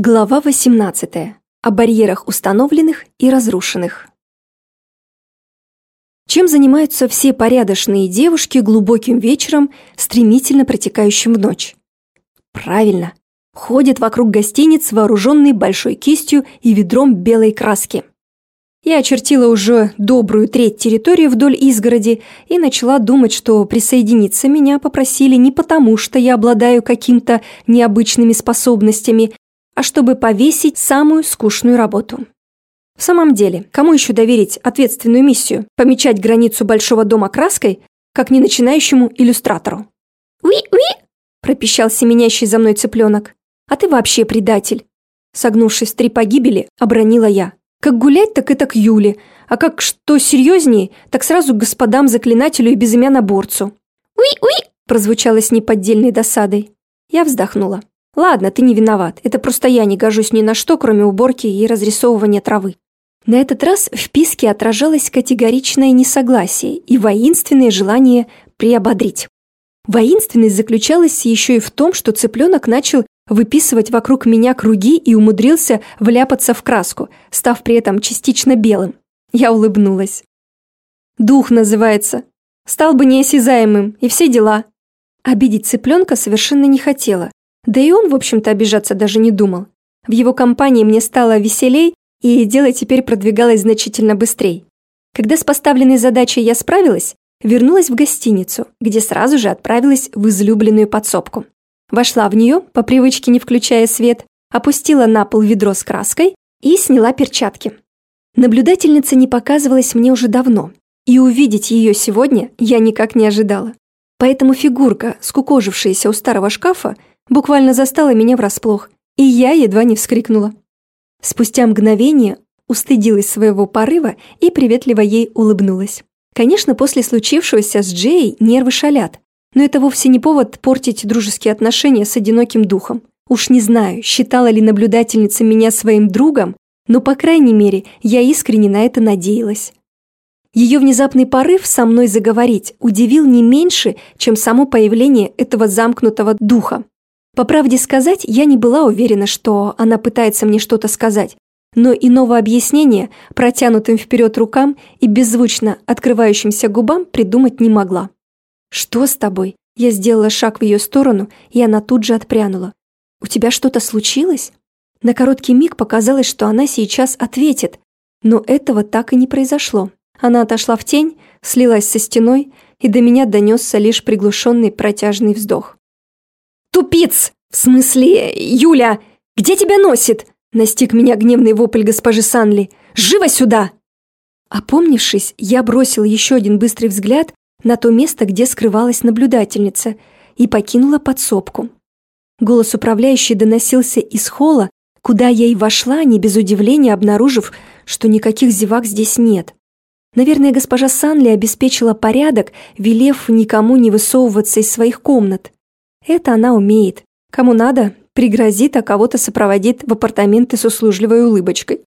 Глава 18. О барьерах установленных и разрушенных. Чем занимаются все порядочные девушки глубоким вечером, стремительно протекающим в ночь? Правильно, ходят вокруг гостиниц, вооруженные большой кистью и ведром белой краски. Я очертила уже добрую треть территории вдоль изгороди и начала думать, что присоединиться меня попросили не потому, что я обладаю каким-то необычными способностями, а чтобы повесить самую скучную работу. В самом деле, кому еще доверить ответственную миссию – помечать границу большого дома краской, как не начинающему иллюстратору? «Уи-уи!» – пропищал семенящий за мной цыпленок. «А ты вообще предатель!» Согнувшись в три погибели, обронила я. «Как гулять, так это к Юле, а как что серьезнее, так сразу к господам-заклинателю и безымяноборцу». «Уи-уи!» – прозвучало с неподдельной досадой. Я вздохнула. Ладно, ты не виноват. Это просто я не гожусь ни на что, кроме уборки и разрисовывания травы. На этот раз в писке отражалось категоричное несогласие и воинственное желание приободрить. Воинственность заключалась еще и в том, что цыпленок начал выписывать вокруг меня круги и умудрился вляпаться в краску, став при этом частично белым. Я улыбнулась. «Дух называется. Стал бы неосязаемым, и все дела». Обидеть цыпленка совершенно не хотела, да и он, в общем-то, обижаться даже не думал. В его компании мне стало веселей, и дело теперь продвигалось значительно быстрее. Когда с поставленной задачей я справилась, вернулась в гостиницу, где сразу же отправилась в излюбленную подсобку. Вошла в нее, по привычке не включая свет, опустила на пол ведро с краской и сняла перчатки. Наблюдательница не показывалась мне уже давно, и увидеть ее сегодня я никак не ожидала. Поэтому фигурка, скукожившаяся у старого шкафа, буквально застала меня врасплох, и я едва не вскрикнула. Спустя мгновение устыдилась своего порыва и приветливо ей улыбнулась. Конечно, после случившегося с Джей нервы шалят, но это вовсе не повод портить дружеские отношения с одиноким духом. Уж не знаю, считала ли наблюдательница меня своим другом, но, по крайней мере, я искренне на это надеялась. Ее внезапный порыв со мной заговорить удивил не меньше, чем само появление этого замкнутого духа. По правде сказать, я не была уверена, что она пытается мне что-то сказать, но иного объяснения протянутым вперед рукам и беззвучно открывающимся губам придумать не могла. «Что с тобой?» Я сделала шаг в ее сторону, и она тут же отпрянула. «У тебя что-то случилось?» На короткий миг показалось, что она сейчас ответит, но этого так и не произошло. Она отошла в тень, слилась со стеной, и до меня донесся лишь приглушенный протяжный вздох. «Тупиц! В смысле, Юля, где тебя носит?» Настиг меня гневный вопль госпожи Санли. «Живо сюда!» Опомнившись, я бросил еще один быстрый взгляд на то место, где скрывалась наблюдательница, и покинула подсобку. Голос управляющей доносился из холла, куда я и вошла, не без удивления обнаружив, что никаких зевак здесь нет. Наверное, госпожа Санли обеспечила порядок, велев никому не высовываться из своих комнат. Это она умеет. Кому надо, пригрозит, а кого-то сопроводит в апартаменты с услужливой улыбочкой.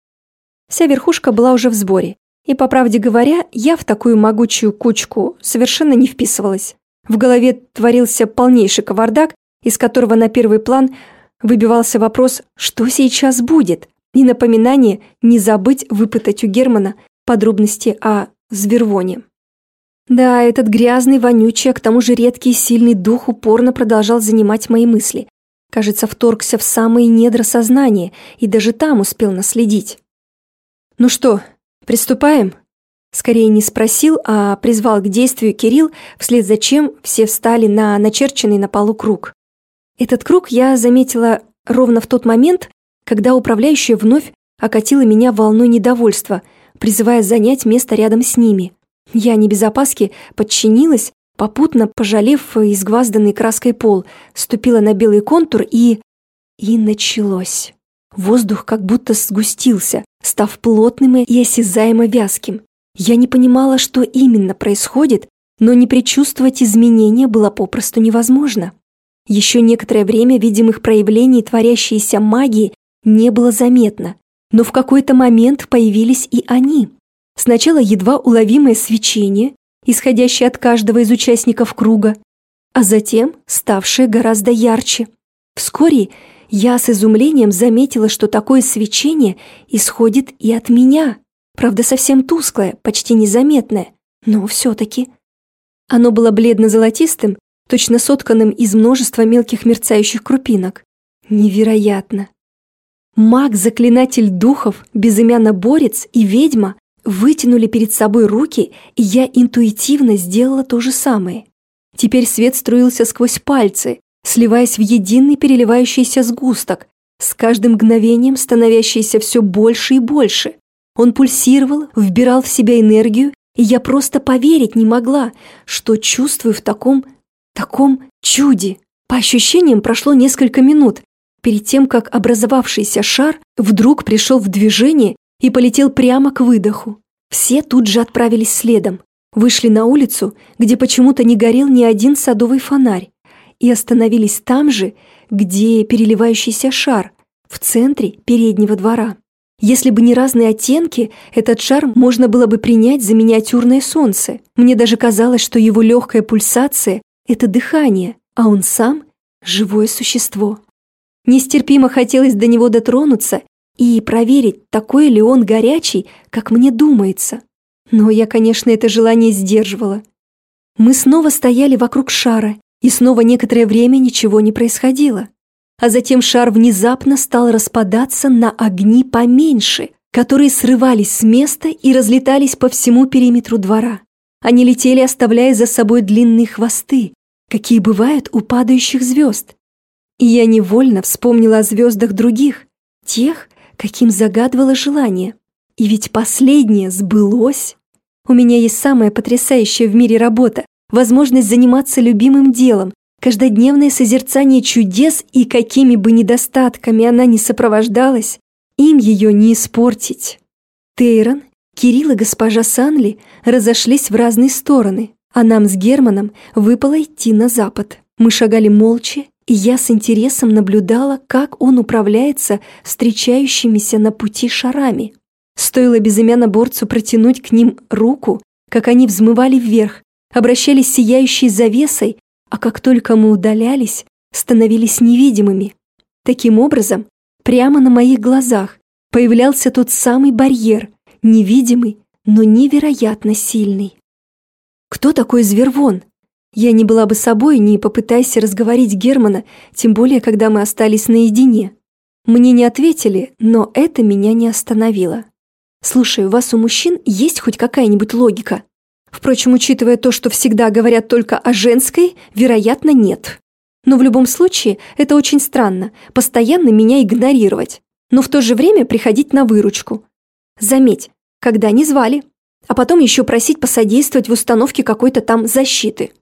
Вся верхушка была уже в сборе. И, по правде говоря, я в такую могучую кучку совершенно не вписывалась. В голове творился полнейший кавардак, из которого на первый план выбивался вопрос «что сейчас будет?» и напоминание не забыть выпытать у Германа подробности о Звервоне. Да, этот грязный, вонючий, а к тому же редкий и сильный дух упорно продолжал занимать мои мысли. Кажется, вторгся в самые недра сознания и даже там успел наследить. «Ну что, приступаем?» Скорее не спросил, а призвал к действию Кирилл, вслед за чем все встали на начерченный на полу круг. Этот круг я заметила ровно в тот момент, когда управляющая вновь окатила меня волной недовольства, призывая занять место рядом с ними. Я не без опаски подчинилась, попутно пожалев изгвазданный краской пол, ступила на белый контур и... И началось. Воздух как будто сгустился, став плотным и осязаемо вязким. Я не понимала, что именно происходит, но не предчувствовать изменения было попросту невозможно. Еще некоторое время видимых проявлений творящейся магии не было заметно, но в какой-то момент появились и они. Сначала едва уловимое свечение, исходящее от каждого из участников круга, а затем ставшее гораздо ярче. Вскоре я с изумлением заметила, что такое свечение исходит и от меня. Правда, совсем тусклое, почти незаметное, но все-таки. Оно было бледно-золотистым, точно сотканным из множества мелких мерцающих крупинок. Невероятно! Маг-заклинатель духов, безымянно-борец и ведьма вытянули перед собой руки, и я интуитивно сделала то же самое. Теперь свет струился сквозь пальцы, сливаясь в единый переливающийся сгусток, с каждым мгновением становящийся все больше и больше. Он пульсировал, вбирал в себя энергию, и я просто поверить не могла, что чувствую в таком, таком чуде. По ощущениям прошло несколько минут, перед тем, как образовавшийся шар вдруг пришел в движение и полетел прямо к выдоху. Все тут же отправились следом, вышли на улицу, где почему-то не горел ни один садовый фонарь, и остановились там же, где переливающийся шар, в центре переднего двора. Если бы не разные оттенки, этот шар можно было бы принять за миниатюрное солнце. Мне даже казалось, что его легкая пульсация – это дыхание, а он сам – живое существо. Нестерпимо хотелось до него дотронуться и проверить, такой ли он горячий, как мне думается. Но я, конечно, это желание сдерживала. Мы снова стояли вокруг шара, и снова некоторое время ничего не происходило. А затем шар внезапно стал распадаться на огни поменьше, которые срывались с места и разлетались по всему периметру двора. Они летели, оставляя за собой длинные хвосты, какие бывают у падающих звезд. И я невольно вспомнила о звездах других, тех, каким загадывало желание. И ведь последнее сбылось. У меня есть самая потрясающая в мире работа, возможность заниматься любимым делом, каждодневное созерцание чудес и какими бы недостатками она ни сопровождалась, им ее не испортить. Тейрон, Кирилл и госпожа Санли разошлись в разные стороны, а нам с Германом выпало идти на запад. Мы шагали молча, и я с интересом наблюдала, как он управляется встречающимися на пути шарами. Стоило безымянно борцу протянуть к ним руку, как они взмывали вверх, обращались сияющей завесой, а как только мы удалялись, становились невидимыми. Таким образом, прямо на моих глазах появлялся тот самый барьер, невидимый, но невероятно сильный. Кто такой Звервон? Я не была бы собой, не попытайся разговорить Германа, тем более, когда мы остались наедине. Мне не ответили, но это меня не остановило. Слушай, у вас у мужчин есть хоть какая-нибудь логика? Впрочем, учитывая то, что всегда говорят только о женской, вероятно, нет. Но в любом случае, это очень странно, постоянно меня игнорировать, но в то же время приходить на выручку. Заметь, когда не звали, а потом еще просить посодействовать в установке какой-то там защиты.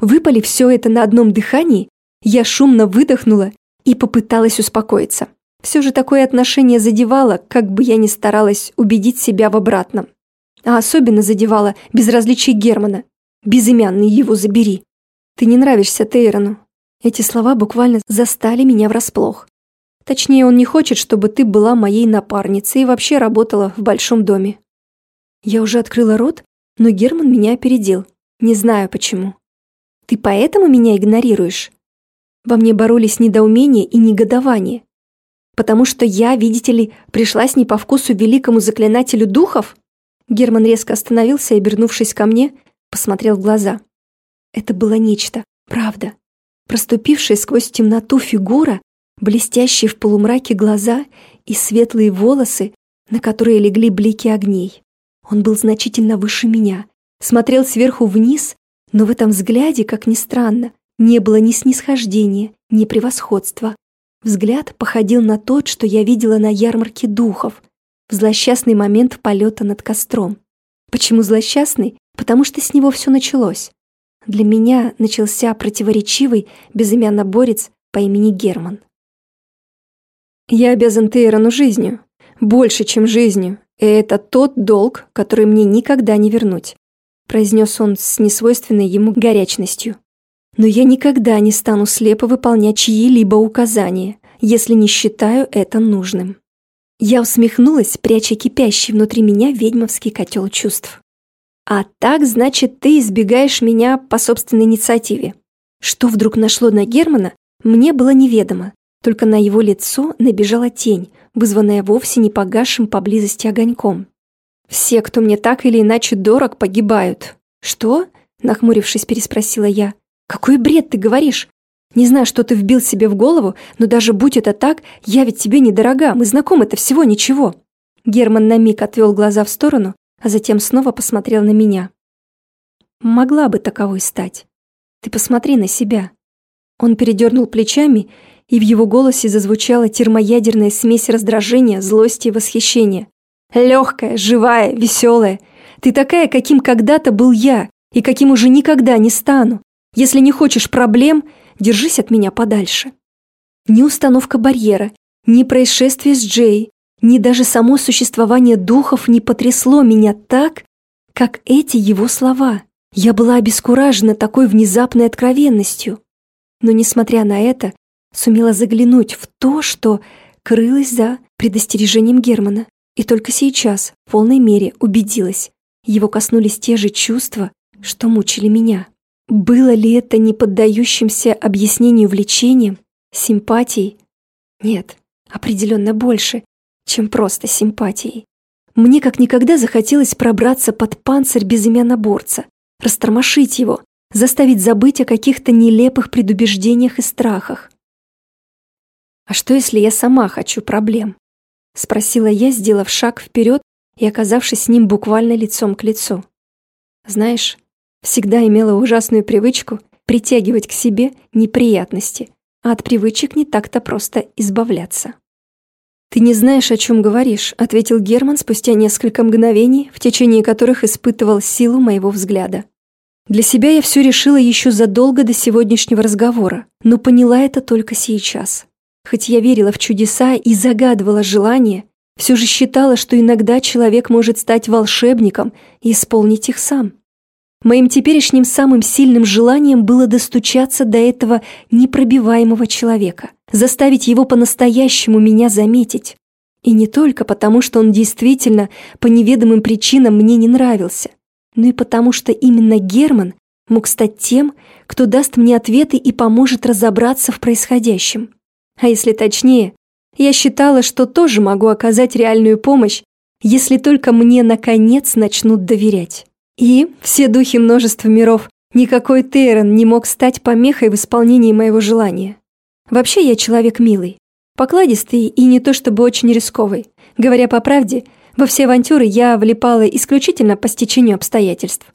Выпали все это на одном дыхании, я шумно выдохнула и попыталась успокоиться. Все же такое отношение задевало, как бы я ни старалась убедить себя в обратном. А особенно задевало безразличие Германа. Безымянный его забери. Ты не нравишься Тейрону. Эти слова буквально застали меня врасплох. Точнее, он не хочет, чтобы ты была моей напарницей и вообще работала в большом доме. Я уже открыла рот, но Герман меня опередил. Не знаю почему. Ты поэтому меня игнорируешь? Во мне боролись недоумение и негодование. Потому что я, видите ли, пришлась не по вкусу великому заклинателю духов? Герман резко остановился и, обернувшись ко мне, посмотрел в глаза. Это было нечто, правда. Проступившая сквозь темноту фигура, блестящие в полумраке глаза и светлые волосы, на которые легли блики огней. Он был значительно выше меня, смотрел сверху вниз, но в этом взгляде, как ни странно, не было ни снисхождения, ни превосходства. Взгляд походил на тот, что я видела на ярмарке духов, в злосчастный момент полета над костром. Почему злосчастный? Потому что с него все началось. Для меня начался противоречивый, безымянно борец по имени Герман. Я обязан Тейрону жизнью. Больше, чем жизнью. И это тот долг, который мне никогда не вернуть. Произнес он с несвойственной ему горячностью. Но я никогда не стану слепо выполнять чьи-либо указания, если не считаю это нужным. Я усмехнулась, пряча кипящий внутри меня ведьмовский котел чувств. «А так, значит, ты избегаешь меня по собственной инициативе». Что вдруг нашло на Германа, мне было неведомо, Только на его лицо набежала тень, вызванная вовсе не погасшим поблизости огоньком. «Все, кто мне так или иначе дорог, погибают». «Что?» – нахмурившись, переспросила я. «Какой бред ты говоришь? Не знаю, что ты вбил себе в голову, но даже будь это так, я ведь тебе недорога, мы знакомы-то всего ничего». Герман на миг отвел глаза в сторону, а затем снова посмотрел на меня. «Могла бы таковой стать. Ты посмотри на себя». Он передернул плечами, и в его голосе зазвучала термоядерная смесь раздражения, злости и восхищения. «Легкая, живая, веселая. Ты такая, каким когда-то был я, и каким уже никогда не стану. Если не хочешь проблем, держись от меня подальше». Ни установка барьера, ни происшествие с Джей, ни даже само существование духов не потрясло меня так, как эти его слова. Я была обескуражена такой внезапной откровенностью. Но, несмотря на это, сумела заглянуть в то, что крылось за предостережением Германа. И только сейчас, в полной мере, убедилась. Его коснулись те же чувства, что мучили меня. Было ли это не поддающимся объяснению влечением, симпатией? Нет, определенно больше, чем просто симпатией. Мне как никогда захотелось пробраться под панцирь безымяноборца, растормошить его, заставить забыть о каких-то нелепых предубеждениях и страхах. «А что, если я сама хочу проблем?» — спросила я, сделав шаг вперед и оказавшись с ним буквально лицом к лицу. Знаешь, всегда имела ужасную привычку притягивать к себе неприятности, а от привычек не так-то просто избавляться. «Ты не знаешь, о чем говоришь», — ответил Герман спустя несколько мгновений, в течение которых испытывал силу моего взгляда. Для себя я все решила еще задолго до сегодняшнего разговора, но поняла это только сейчас. Хоть я верила в чудеса и загадывала желания, все же считала, что иногда человек может стать волшебником и исполнить их сам. Моим теперешним самым сильным желанием было достучаться до этого непробиваемого человека, заставить его по-настоящему меня заметить. И не только потому, что он действительно по неведомым причинам мне не нравился, но и потому, что именно Герман мог стать тем, кто даст мне ответы и поможет разобраться в происходящем. А если точнее, я считала, что тоже могу оказать реальную помощь, если только мне наконец начнут доверять. И все духи множества миров, никакой Тейрон не мог стать помехой в исполнении моего желания. Вообще я человек милый, покладистый и не то чтобы очень рисковый. Говоря по правде, во все авантюры я влипала исключительно по стечению обстоятельств.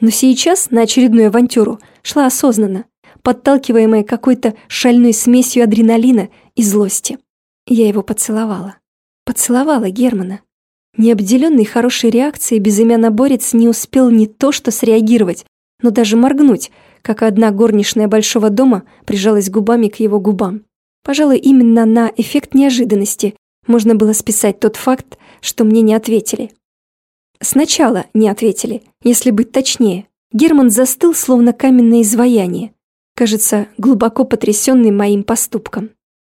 Но сейчас на очередную авантюру шла осознанно, подталкиваемая какой-то шальной смесью адреналина и злости. Я его поцеловала. Поцеловала Германа. Необделенный хорошей реакцией безымяноборец не успел не то что среагировать, но даже моргнуть, как одна горничная большого дома прижалась губами к его губам. Пожалуй, именно на эффект неожиданности можно было списать тот факт, что мне не ответили. Сначала не ответили, если быть точнее. Герман застыл, словно каменное изваяние, кажется, глубоко потрясенный моим поступком.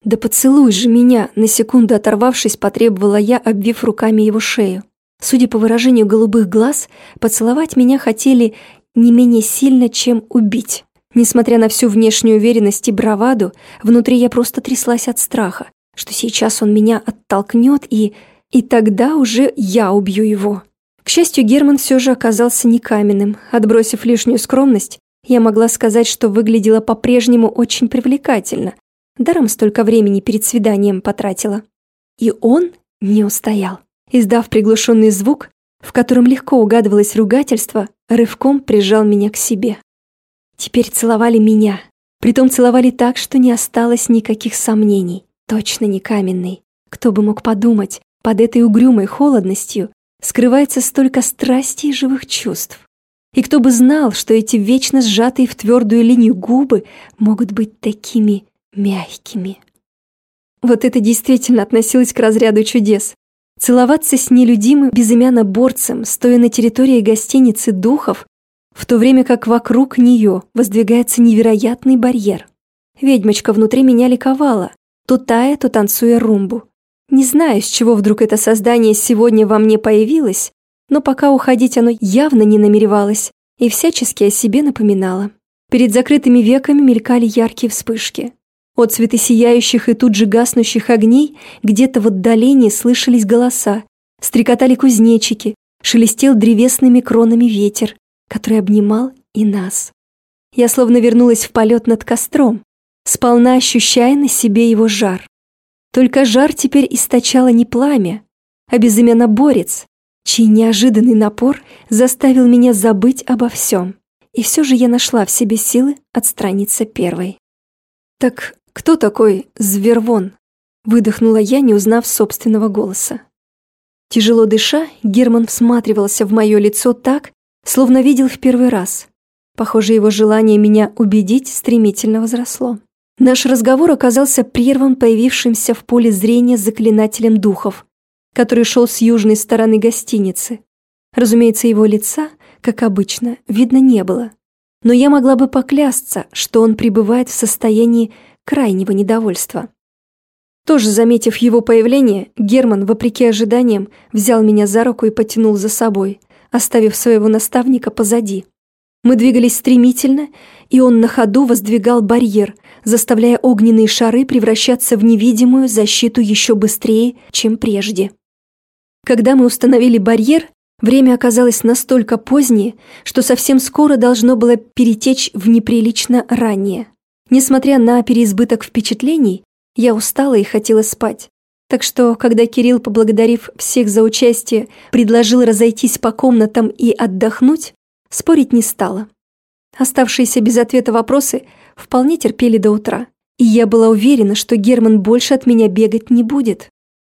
«Да поцелуй же меня!» – на секунду оторвавшись, потребовала я, обвив руками его шею. Судя по выражению голубых глаз, поцеловать меня хотели не менее сильно, чем убить. Несмотря на всю внешнюю уверенность и браваду, внутри я просто тряслась от страха, что сейчас он меня оттолкнет и... И тогда уже я убью его. К счастью, Герман все же оказался не каменным. Отбросив лишнюю скромность, я могла сказать, что выглядела по-прежнему очень привлекательно. Даром столько времени перед свиданием потратила. И он не устоял. Издав приглушенный звук, в котором легко угадывалось ругательство, рывком прижал меня к себе. Теперь целовали меня. Притом целовали так, что не осталось никаких сомнений. Точно не каменный. Кто бы мог подумать, под этой угрюмой холодностью скрывается столько страсти и живых чувств. И кто бы знал, что эти вечно сжатые в твердую линию губы могут быть такими мягкими. Вот это действительно относилось к разряду чудес. Целоваться с нелюдимым безымянно борцем, стоя на территории гостиницы духов, в то время как вокруг нее воздвигается невероятный барьер. Ведьмочка внутри меня ликовала, то тая, то танцуя румбу. Не знаю, с чего вдруг это создание сегодня во мне появилось, но пока уходить оно явно не намеревалось и всячески о себе напоминало. Перед закрытыми веками мелькали яркие вспышки. От цветы сияющих и тут же гаснущих огней где-то в отдалении слышались голоса, стрекотали кузнечики, шелестел древесными кронами ветер, который обнимал и нас. Я словно вернулась в полет над костром, сполна ощущая на себе его жар. Только жар теперь источало не пламя, а борец, чей неожиданный напор заставил меня забыть обо всем. И все же я нашла в себе силы отстраниться первой. «Так кто такой Звервон?» — выдохнула я, не узнав собственного голоса. Тяжело дыша, Герман всматривался в мое лицо так, словно видел в первый раз. Похоже, его желание меня убедить стремительно возросло. Наш разговор оказался прерван появившимся в поле зрения заклинателем духов, который шел с южной стороны гостиницы. Разумеется, его лица, как обычно, видно не было. Но я могла бы поклясться, что он пребывает в состоянии крайнего недовольства. Тоже заметив его появление, Герман, вопреки ожиданиям, взял меня за руку и потянул за собой, оставив своего наставника позади. Мы двигались стремительно, и он на ходу воздвигал барьер, заставляя огненные шары превращаться в невидимую защиту еще быстрее, чем прежде. Когда мы установили барьер, время оказалось настолько позднее, что совсем скоро должно было перетечь в неприлично раннее. Несмотря на переизбыток впечатлений, я устала и хотела спать. Так что, когда Кирилл, поблагодарив всех за участие, предложил разойтись по комнатам и отдохнуть, спорить не стала. Оставшиеся без ответа вопросы вполне терпели до утра, и я была уверена, что Герман больше от меня бегать не будет.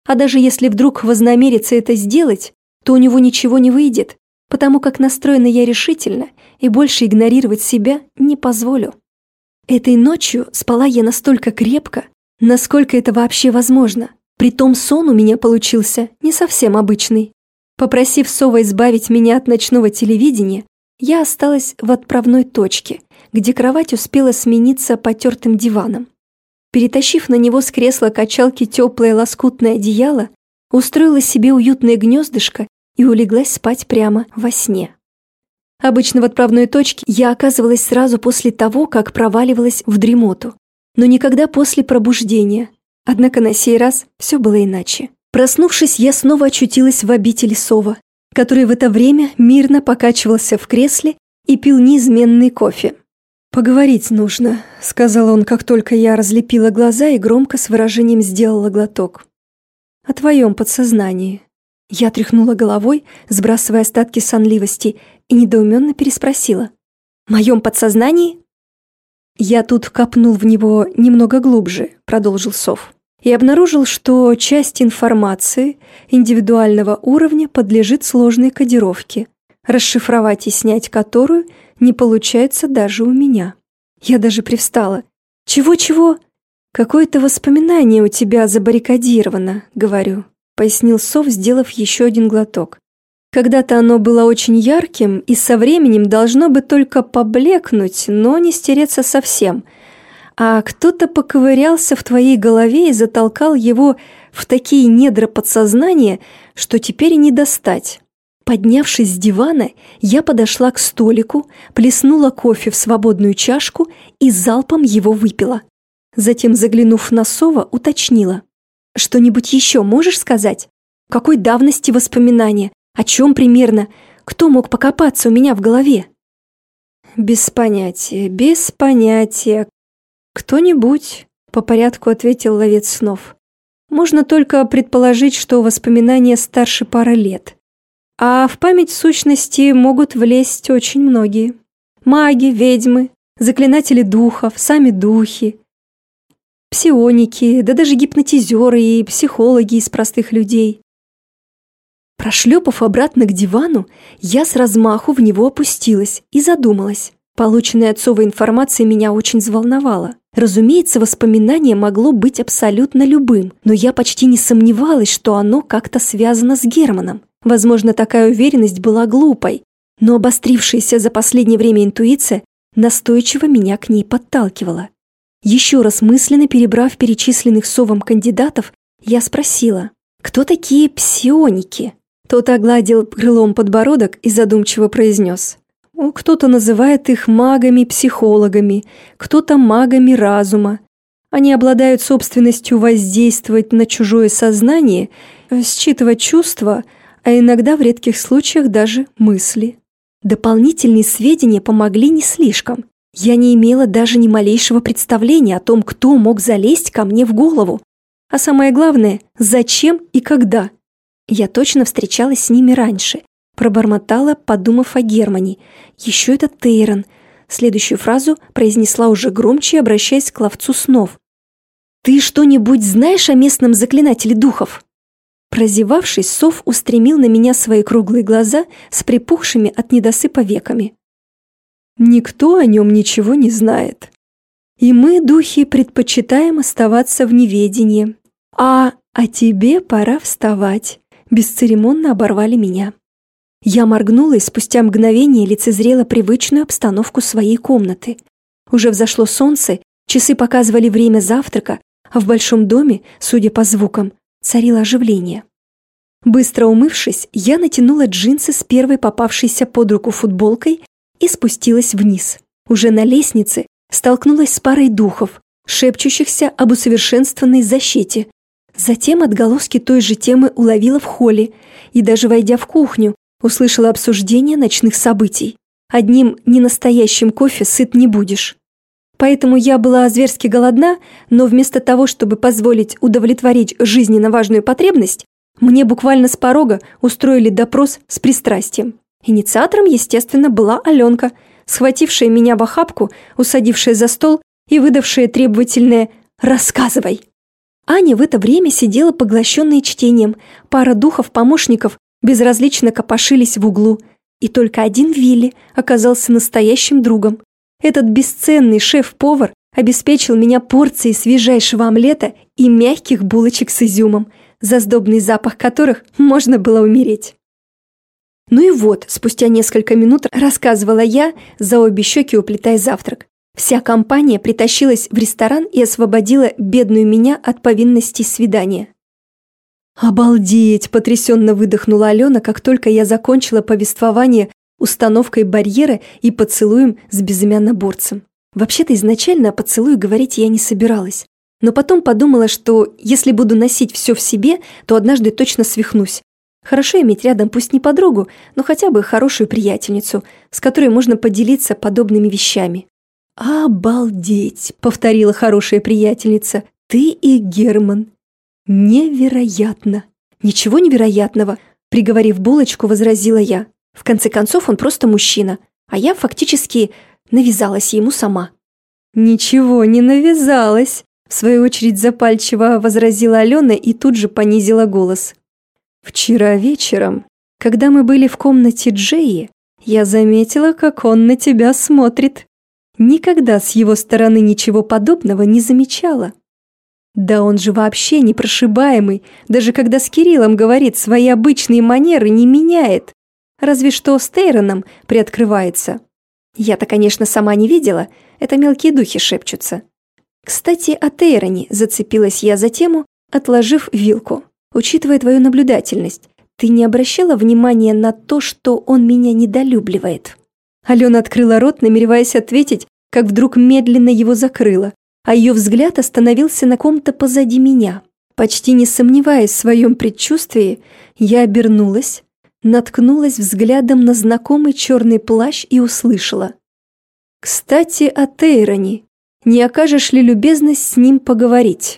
А даже если вдруг вознамерится это сделать, то у него ничего не выйдет, потому как настроена я решительно и больше игнорировать себя не позволю. Этой ночью спала я настолько крепко, насколько это вообще возможно. Притом сон у меня получился не совсем обычный. Попросив Сова избавить меня от ночного телевидения, я осталась в отправной точке, где кровать успела смениться потертым диваном. Перетащив на него с кресла качалки теплое лоскутное одеяло, устроила себе уютное гнездышко и улеглась спать прямо во сне. Обычно в отправной точке я оказывалась сразу после того, как проваливалась в дремоту, но никогда после пробуждения. Однако на сей раз все было иначе. Проснувшись, я снова очутилась в обители Сова, который в это время мирно покачивался в кресле и пил неизменный кофе. «Поговорить нужно», — сказал он, как только я разлепила глаза и громко с выражением сделала глоток. «О твоем подсознании». Я тряхнула головой, сбрасывая остатки сонливости, и недоуменно переспросила. «Моем подсознании?» «Я тут копнул в него немного глубже», — продолжил Сов и обнаружил, что часть информации индивидуального уровня подлежит сложной кодировке, расшифровать и снять которую не получается даже у меня. Я даже привстала. «Чего-чего?» «Какое-то воспоминание у тебя забаррикадировано», — говорю, пояснил Сов, сделав еще один глоток. Когда-то оно было очень ярким и со временем должно бы только поблекнуть, но не стереться совсем — а кто-то поковырялся в твоей голове и затолкал его в такие недра подсознания, что теперь не достать. Поднявшись с дивана, я подошла к столику, плеснула кофе в свободную чашку и залпом его выпила. Затем, заглянув на Сова, уточнила. «Что-нибудь еще можешь сказать? Какой давности воспоминания? О чем примерно? Кто мог покопаться у меня в голове?» «Без понятия, без понятия. «Кто-нибудь», — по порядку ответил ловец снов. «Можно только предположить, что воспоминания старше пары лет. А в память сущности могут влезть очень многие. Маги, ведьмы, заклинатели духов, сами духи, псионики, да даже гипнотизеры и психологи из простых людей. Прошлепав обратно к дивану, я с размаху в него опустилась и задумалась. Полученная отцовой информация меня очень взволновала. Разумеется, воспоминание могло быть абсолютно любым, но я почти не сомневалась, что оно как-то связано с Германом. Возможно, такая уверенность была глупой, но обострившаяся за последнее время интуиция настойчиво меня к ней подталкивала. Еще раз мысленно перебрав перечисленных совом кандидатов, я спросила, кто такие псионики? Тот огладил крылом подбородок и задумчиво произнес. Кто-то называет их магами-психологами, кто-то магами разума, Они обладают собственностью воздействовать на чужое сознание, считывать чувства, а иногда в редких случаях даже мысли. Дополнительные сведения помогли не слишком. Я не имела даже ни малейшего представления о том, кто мог залезть ко мне в голову. А самое главное, зачем и когда. Я точно встречалась с ними раньше. Пробормотала, подумав о Германии. Еще этот Тейрон. Следующую фразу произнесла уже громче, обращаясь к ловцу снов. «Ты что-нибудь знаешь о местном заклинателе духов?» Прозевавшись, сов устремил на меня свои круглые глаза с припухшими от недосыпа веками. «Никто о нем ничего не знает. И мы, духи, предпочитаем оставаться в неведении. А, а тебе пора вставать», – бесцеремонно оборвали меня. Я моргнула и спустя мгновение лицезрела привычную обстановку своей комнаты. Уже взошло солнце, часы показывали время завтрака, а в большом доме, судя по звукам, царило оживление. Быстро умывшись, я натянула джинсы с первой попавшейся под руку футболкой и спустилась вниз. Уже на лестнице столкнулась с парой духов, шепчущихся об усовершенствованной защите. Затем отголоски той же темы уловила в холле и даже войдя в кухню, услышала обсуждение ночных событий. Одним ненастоящим кофе сыт не будешь. Поэтому я была зверски голодна, но вместо того, чтобы позволить удовлетворить жизненно важную потребность, мне буквально с порога устроили допрос с пристрастием. Инициатором, естественно, была Аленка, схватившая меня в охапку, усадившая за стол и выдавшая требовательное «рассказывай». Аня в это время сидела поглощенная чтением, пара духов-помощников безразлично копошились в углу, и только один Вилли оказался настоящим другом. Этот бесценный шеф-повар обеспечил меня порцией свежайшего омлета и мягких булочек с изюмом, за сдобный запах которых можно было умереть. Ну и вот, спустя несколько минут рассказывала я, за обе щеки уплетая завтрак. Вся компания притащилась в ресторан и освободила бедную меня от повинности свидания. «Обалдеть!» – потрясенно выдохнула Алена, как только я закончила повествование установкой барьера и поцелуем с безымянноборцем. Вообще-то изначально о поцелуе говорить я не собиралась. Но потом подумала, что если буду носить все в себе, то однажды точно свихнусь. Хорошо иметь рядом пусть не подругу, но хотя бы хорошую приятельницу, с которой можно поделиться подобными вещами. «Обалдеть!» — повторила хорошая приятельница. «Ты и Герман. Невероятно!» «Ничего невероятного!» — приговорив булочку, возразила я. В конце концов, он просто мужчина, а я фактически навязалась ему сама. «Ничего не навязалась», – в свою очередь запальчиво возразила Алена и тут же понизила голос. «Вчера вечером, когда мы были в комнате Джеи, я заметила, как он на тебя смотрит. Никогда с его стороны ничего подобного не замечала. Да он же вообще непрошибаемый, даже когда с Кириллом говорит, свои обычные манеры не меняет. Разве что с Тейроном приоткрывается. Я-то, конечно, сама не видела, это мелкие духи шепчутся. Кстати, о Тейроне зацепилась я за тему, отложив вилку. Учитывая твою наблюдательность, ты не обращала внимания на то, что он меня недолюбливает?» Алена открыла рот, намереваясь ответить, как вдруг медленно его закрыла, а ее взгляд остановился на ком-то позади меня. Почти не сомневаясь в своем предчувствии, я обернулась, наткнулась взглядом на знакомый черный плащ и услышала. «Кстати, о Тейроне. Не окажешь ли любезность с ним поговорить?»